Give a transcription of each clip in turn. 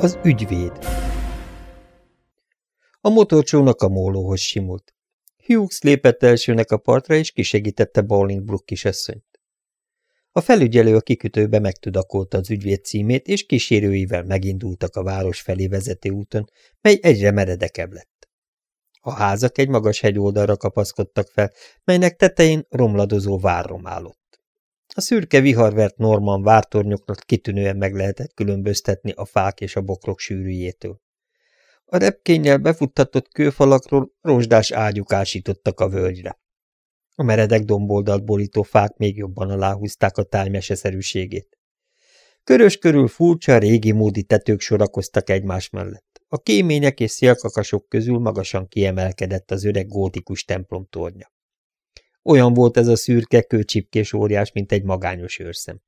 Az ügyvéd A motorcsónak a mólóhoz simult. Hughes lépett elsőnek a partra, és kisegítette Bolingbrook kisasszonyt. A felügyelő a kikötőbe megtudakolta az ügyvéd címét, és kísérőivel megindultak a város felé vezető úton, mely egyre meredekebb lett. A házak egy magas hegyoldalra kapaszkodtak fel, melynek tetején romladozó várrom állott. A szürke viharvert Norman vártornyoknak kitűnően meg lehetett különböztetni a fák és a bokrok sűrűjétől. A repkénnyel befuttatott kőfalakról rozsdás ágyuk ásítottak a völgyre. A meredek domboldalt borító fák még jobban aláhúzták a tájmeseszerűségét. Körös körül furcsa, régi módi tetők sorakoztak egymás mellett. A kémények és szélkakasok közül magasan kiemelkedett az öreg gótikus templom tornya. Olyan volt ez a szürke, kőcsipkés óriás, mint egy magányos őrszem.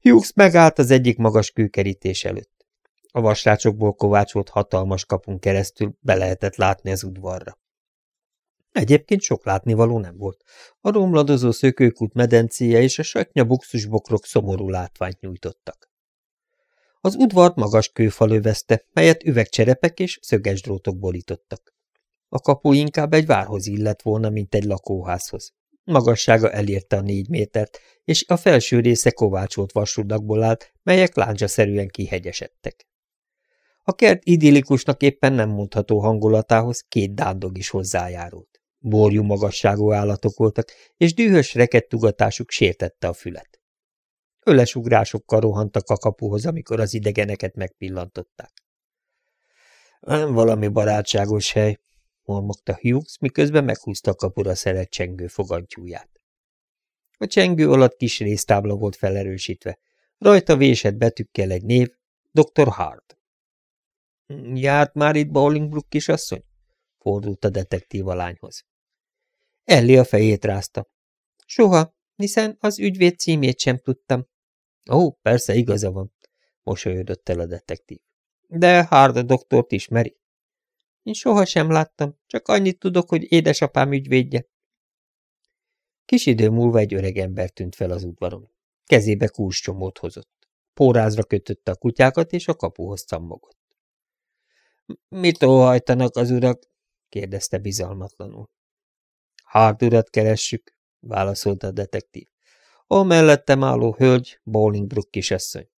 Hughes megállt az egyik magas kőkerítés előtt. A vasrácsokból kovácsolt hatalmas kapun keresztül be lehetett látni az udvarra. Egyébként sok látnivaló nem volt. A romladozó szökőkút medencéje és a satnya buxusbokrok szomorú látványt nyújtottak. Az udvart magas kőfal övezte, melyet üvegcserepek és szöges drótok borítottak. A kapu inkább egy várhoz illett volna, mint egy lakóházhoz. Magassága elérte a négy métert, és a felső része kovácsolt vasrudakból állt, melyek láncsaszerűen kihegyesedtek. A kert idillikusnak éppen nem mondható hangulatához két dándog is hozzájárult. Borjú magasságú állatok voltak, és dühös rekedtugatásuk sértette a fület. Öles ugrásokkal rohantak a kapuhoz, amikor az idegeneket megpillantották. Nem valami barátságos hely, mormogta Hughes, miközben meghúzta a kapura szeret csengő fogantyúját. A csengő alatt kis résztábla volt felerősítve. Rajta vésett betűkkel egy név, Dr. Hart. Járt már itt Bolingbrook kisasszony? fordult a detektív a lányhoz. Elli a fejét rázta. Soha, hiszen az ügyvéd címét sem tudtam. Ó, persze, igaza van, mosolyodott el a detektív. De Hard a doktort ismeri. Én sohasem láttam, csak annyit tudok, hogy édesapám ügyvédje. Kis idő múlva egy öreg ember tűnt fel az udvaron. Kezébe kulcscsomót hozott. Pórázra kötötte a kutyákat, és a kapuhoz cammogott. – Mit óhajtanak az urak? – kérdezte bizalmatlanul. – Hard urat keressük – válaszolta a detektív. – A mellettem álló hölgy, Bolingbrook kisasszony.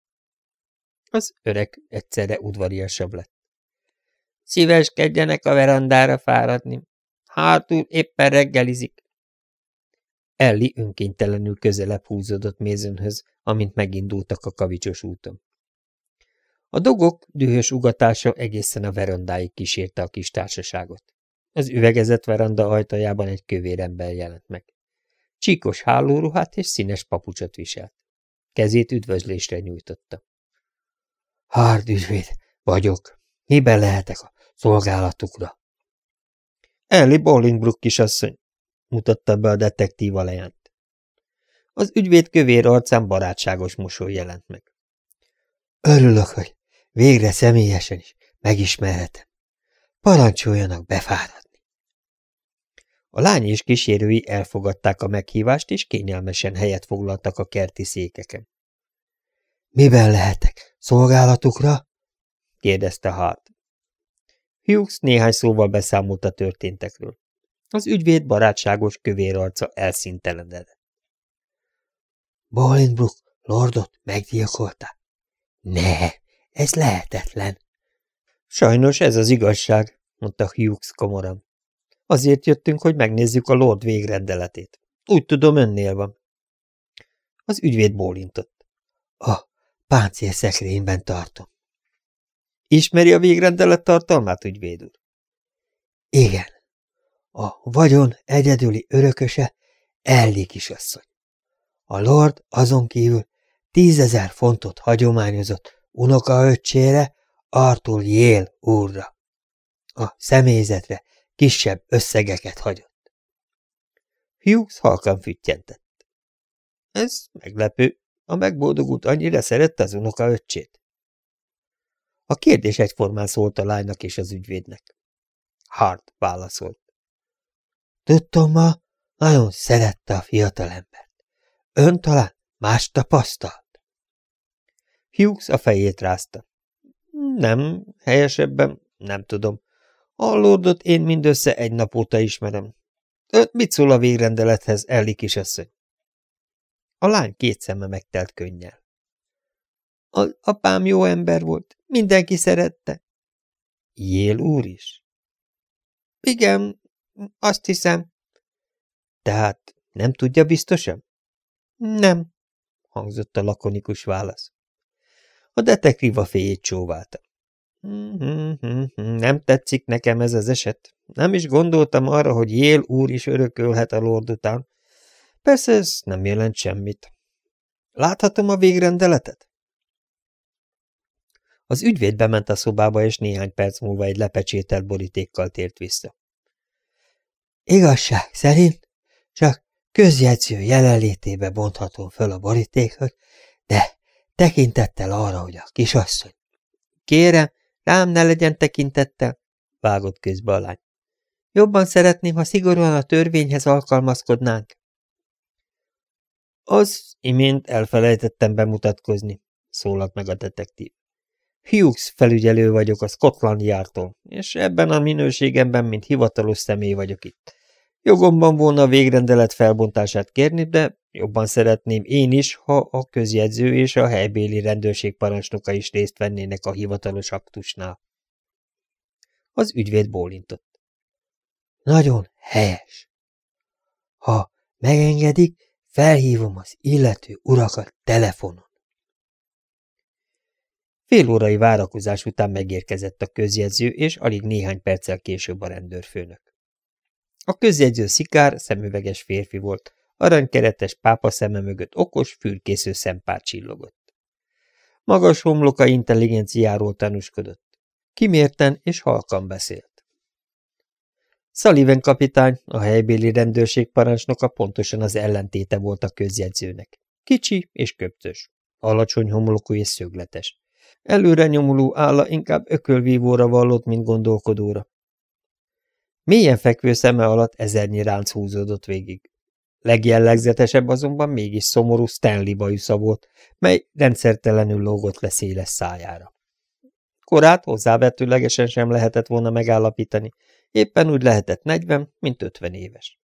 Az öreg egyszerre udvariasabb lett. Szíveskedjenek a verandára fáradni. Hátul éppen reggelizik. Elli önkéntelenül közelebb húzódott mézönhöz, amint megindultak a kavicsos úton. A dogok dühös ugatása egészen a verandáig kísérte a kis társaságot. Az üvegezett veranda ajtajában egy kövér ember jelent meg. Csíkos hálóruhát és színes papucsot viselt. Kezét üdvözlésre nyújtotta. Hard ügyvéd, vagyok. Miben lehetek a Szolgálatukra. Ellie Bolingbrook kisasszony, mutatta be a detektív lejánt. Az ügyvéd kövér arcán barátságos mosoly jelent meg. Örülök, hogy végre személyesen is megismerhetem. Parancsoljanak befáradni. A lány és kísérői elfogadták a meghívást, és kényelmesen helyet foglaltak a kerti székeken. – Miben lehetek? Szolgálatukra? – kérdezte Hart. Hughes néhány szóval beszámolt a történtekről. Az ügyvéd barátságos kövér arca elszíntelenedett. Bolingbrook lordot meggyilkolta? Ne, ez lehetetlen. Sajnos ez az igazság, mondta Hughes komoran. Azért jöttünk, hogy megnézzük a lord végrendeletét. Úgy tudom, önnél van. Az ügyvéd bólintott. A páncél szekrényben tartom. Ismeri a végrendelet tartalmát, ügyvéd úr? Igen. A vagyon egyedüli örököse Elli kisasszony. A lord azon kívül tízezer fontot hagyományozott unokaöccsére, Arthur Jél úrra. A személyzetre kisebb összegeket hagyott. Hughes halkan füttyentett. Ez meglepő. A megboldogult annyira szerette az unokaöccsét. A kérdés egyformán szólt a lánynak és az ügyvédnek. Hart válaszolt. Tudtom ma, nagyon szerette a fiatalembert. Ön talán más tapasztalt? Hughes a fejét rázta. Nem, helyesebben nem tudom. A lordot én mindössze egy nap óta ismerem. Öt mit szól a végrendelethez, Elli kisasszony? A lány két szeme megtelt könnyel. Az apám jó ember volt, mindenki szerette. Jél úr is? Igen, azt hiszem. Tehát nem tudja biztosan? Nem, hangzott a lakonikus válasz. A detektív a féjét csóválta. Nem tetszik nekem ez az eset. Nem is gondoltam arra, hogy Jél úr is örökölhet a lord után. Persze ez nem jelent semmit. Láthatom a végrendeletet? Az ügyvéd bement a szobába, és néhány perc múlva egy lepecsételt borítékkal tért vissza. Igazság szerint csak közjegyző jelenlétébe bonthatom föl a borítékot, de tekintettel arra, hogy a kisasszony. Kérem, rám ne legyen tekintettel, vágott közbe a lány. Jobban szeretném, ha szigorúan a törvényhez alkalmazkodnánk. Az imént elfelejtettem bemutatkozni, szólalt meg a detektív. Hughes felügyelő vagyok a Scotland Yardtól, és ebben a minőségemben, mint hivatalos személy vagyok itt. Jogomban volna a végrendelet felbontását kérni, de jobban szeretném én is, ha a közjegyző és a helybéli rendőrség parancsnoka is részt vennének a hivatalos aktusnál. Az ügyvéd bólintott. Nagyon helyes. Ha megengedik, felhívom az illető urakat telefonon. Fél órai várakozás után megérkezett a közjegyző, és alig néhány perccel később a rendőrfőnök. A közjegyző szikár, szemüveges férfi volt, aranykeretes pápa szeme mögött okos, fürkésző szempár csillogott. Magas homloka intelligenciáról tanúskodott. Kimérten és halkan beszélt. Sullivan kapitány, a helybéli rendőrség parancsnoka pontosan az ellentéte volt a közjegyzőnek. Kicsi és köpcös, alacsony homlokú és szögletes. Előre nyomuló álla inkább ökölvívóra vallott, mint gondolkodóra. Mélyen fekvő szeme alatt ezernyi ránc húzódott végig. Legjellegzetesebb azonban mégis szomorú Stanley bajusza volt, mely rendszertelenül lógott le széles szájára. Korát hozzávetőlegesen sem lehetett volna megállapítani, éppen úgy lehetett negyven, mint ötven éves.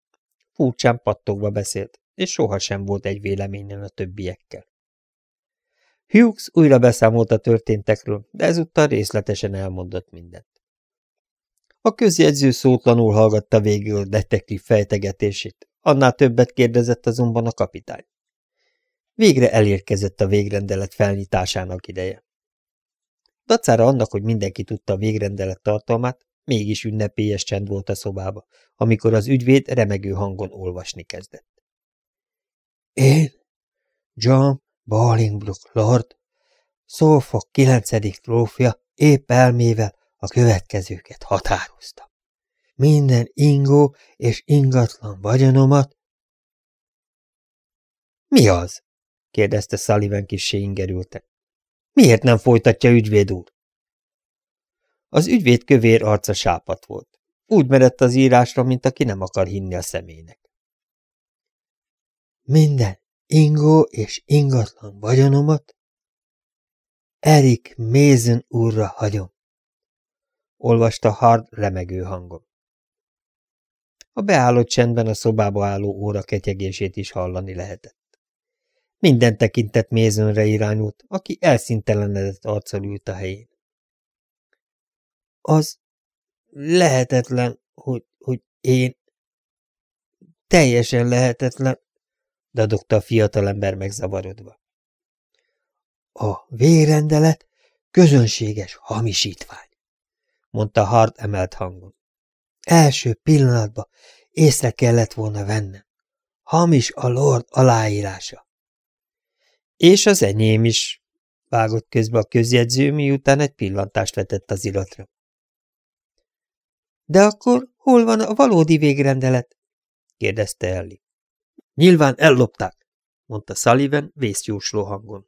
Furcsán pattogva beszélt, és sohasem volt egy véleményen a többiekkel. Hughes újra beszámolt a történtekről, de ezúttal részletesen elmondott mindent. A közjegyző szótlanul hallgatta végül a detektív fejtegetését, annál többet kérdezett azonban a kapitány. Végre elérkezett a végrendelet felnyitásának ideje. Dacára annak, hogy mindenki tudta a végrendelet tartalmát, mégis ünnepélyes csend volt a szobába, amikor az ügyvéd remegő hangon olvasni kezdett. Én, John Bolingbrook Lord, Szófok kilencedik trófja épp elmével a következőket határozta. Minden ingó és ingatlan vagyonomat... Mi az? kérdezte Sullivan kissé ingerülten. Miért nem folytatja ügyvéd úr? Az ügyvéd kövér arca sápat volt. Úgy merett az írásra, mint aki nem akar hinni a személynek. Minden ingó és ingatlan vagyonomat Erik Mézen úrra hagyom olvasta Hard remegő hangon. A beállott csendben a szobába álló óra ketyegését is hallani lehetett. Minden tekintet Mézönre irányult, aki elszintelenedett arccal ült a helyén. Az lehetetlen, hogy, hogy én... Teljesen lehetetlen, dadogta a fiatalember megzavarodva. A vérendelet közönséges hamisítvány mondta Hart emelt hangon. Első pillanatban észre kellett volna vennem. Hamis a lord aláírása. És az enyém is, vágott közbe a közjegyző, miután egy pillantást vetett az iratra. De akkor hol van a valódi végrendelet? kérdezte Elli. Nyilván ellopták, mondta Sullivan vészjósló hangon.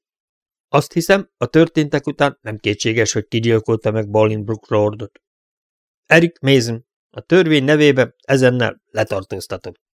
Azt hiszem, a történtek után nem kétséges, hogy kigyilkolta meg Bolingbrook Lordot. Eric Mason, a törvény nevében ezennel letartóztatom.